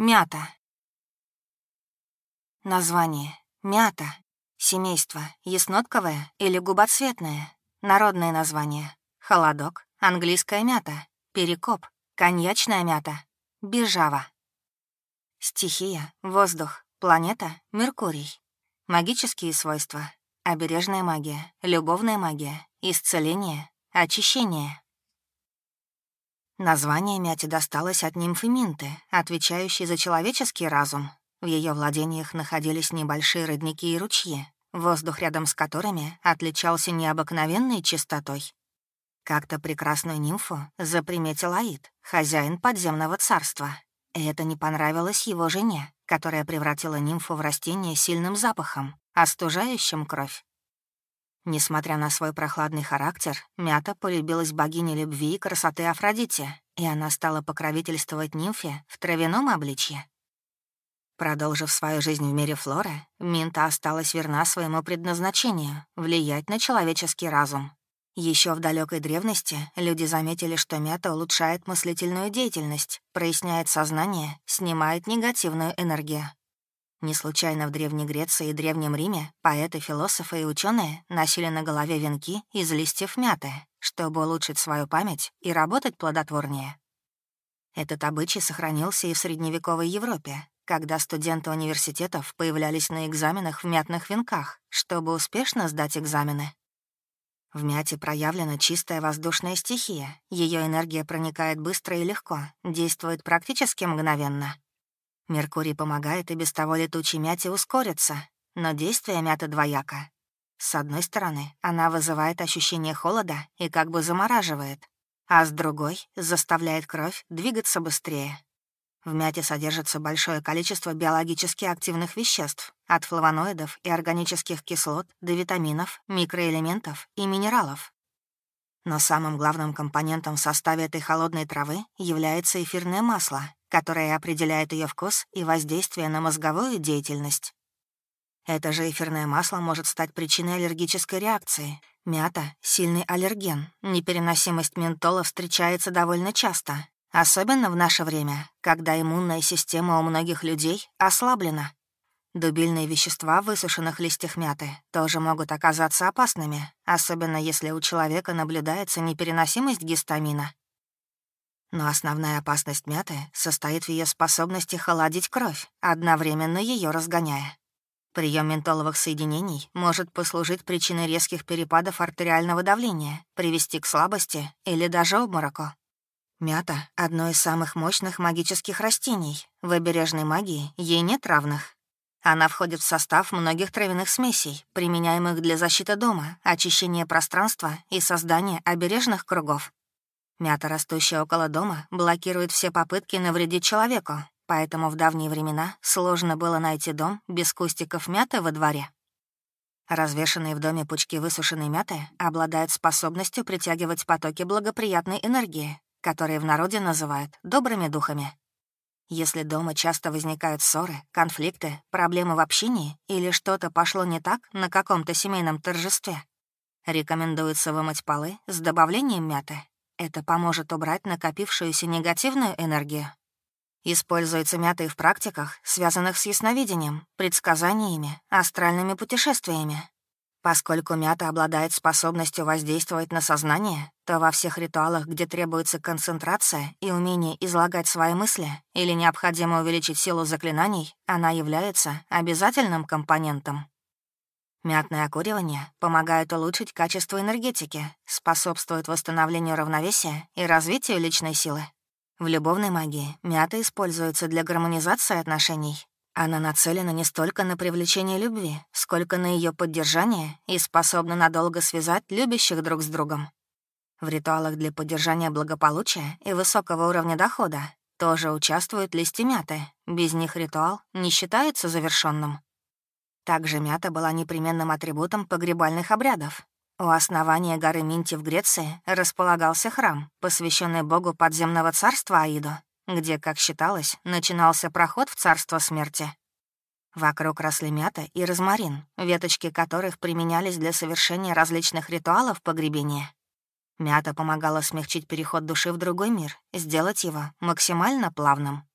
Мята. Название. Мята. Семейство. Яснотковое или губоцветное. Народное название. Холодок. Английская мята. Перекоп. Коньячная мята. Бежава. Стихия. Воздух. Планета. Меркурий. Магические свойства. Обережная магия. Любовная магия. Исцеление. Очищение. Название мяти досталось от нимфы Минты, отвечающей за человеческий разум. В ее владениях находились небольшие родники и ручьи, воздух рядом с которыми отличался необыкновенной чистотой. Как-то прекрасную нимфу заприметил Аид, хозяин подземного царства. И это не понравилось его жене, которая превратила нимфу в растение сильным запахом, остужающим кровь. Несмотря на свой прохладный характер, Мята полюбилась богине любви и красоты Афродите, и она стала покровительствовать нимфе в травяном обличье. Продолжив свою жизнь в мире флоры, Минта осталась верна своему предназначению — влиять на человеческий разум. Еще в далекой древности люди заметили, что мята улучшает мыслительную деятельность, проясняет сознание, снимает негативную энергию. Не случайно в Древней Греции и Древнем Риме поэты, философы и ученые носили на голове венки из листьев мяты, чтобы улучшить свою память и работать плодотворнее. Этот обычай сохранился и в средневековой Европе, когда студенты университетов появлялись на экзаменах в мятных венках, чтобы успешно сдать экзамены. В мяте проявлена чистая воздушная стихия, ее энергия проникает быстро и легко, действует практически мгновенно — Меркурий помогает и без того летучей мяте ускориться, но действие мяты двояко. С одной стороны, она вызывает ощущение холода и как бы замораживает, а с другой — заставляет кровь двигаться быстрее. В мяте содержится большое количество биологически активных веществ, от флавоноидов и органических кислот до витаминов, микроэлементов и минералов. Но самым главным компонентом в составе этой холодной травы является эфирное масло, которое определяет ее вкус и воздействие на мозговую деятельность. Это же эфирное масло может стать причиной аллергической реакции. Мята — сильный аллерген. Непереносимость ментола встречается довольно часто, особенно в наше время, когда иммунная система у многих людей ослаблена. Дубильные вещества в высушенных листьях мяты тоже могут оказаться опасными, особенно если у человека наблюдается непереносимость гистамина. Но основная опасность мяты состоит в ее способности холодить кровь, одновременно ее разгоняя. Прием ментоловых соединений может послужить причиной резких перепадов артериального давления, привести к слабости или даже обмороку. Мята — одно из самых мощных магических растений. В обережной магии ей нет равных. Она входит в состав многих травяных смесей, применяемых для защиты дома, очищения пространства и создания обережных кругов. Мята, растущая около дома, блокирует все попытки навредить человеку, поэтому в давние времена сложно было найти дом без кустиков мяты во дворе. Развешанные в доме пучки высушенной мяты обладают способностью притягивать потоки благоприятной энергии, которые в народе называют «добрыми духами». Если дома часто возникают ссоры, конфликты, проблемы в общении или что-то пошло не так на каком-то семейном торжестве, рекомендуется вымыть полы с добавлением мяты это поможет убрать накопившуюся негативную энергию. Используется мята и в практиках, связанных с ясновидением, предсказаниями, астральными путешествиями. Поскольку мята обладает способностью воздействовать на сознание, то во всех ритуалах, где требуется концентрация и умение излагать свои мысли или необходимо увеличить силу заклинаний, она является обязательным компонентом. Мятное окуривание помогает улучшить качество энергетики, способствует восстановлению равновесия и развитию личной силы. В любовной магии мята используется для гармонизации отношений. Она нацелена не столько на привлечение любви, сколько на ее поддержание и способна надолго связать любящих друг с другом. В ритуалах для поддержания благополучия и высокого уровня дохода тоже участвуют листья мяты. Без них ритуал не считается завершенным. Также мята была непременным атрибутом погребальных обрядов. У основания горы Минти в Греции располагался храм, посвященный богу подземного царства Аиду, где, как считалось, начинался проход в царство смерти. Вокруг росли мята и розмарин, веточки которых применялись для совершения различных ритуалов погребения. Мята помогала смягчить переход души в другой мир, сделать его максимально плавным.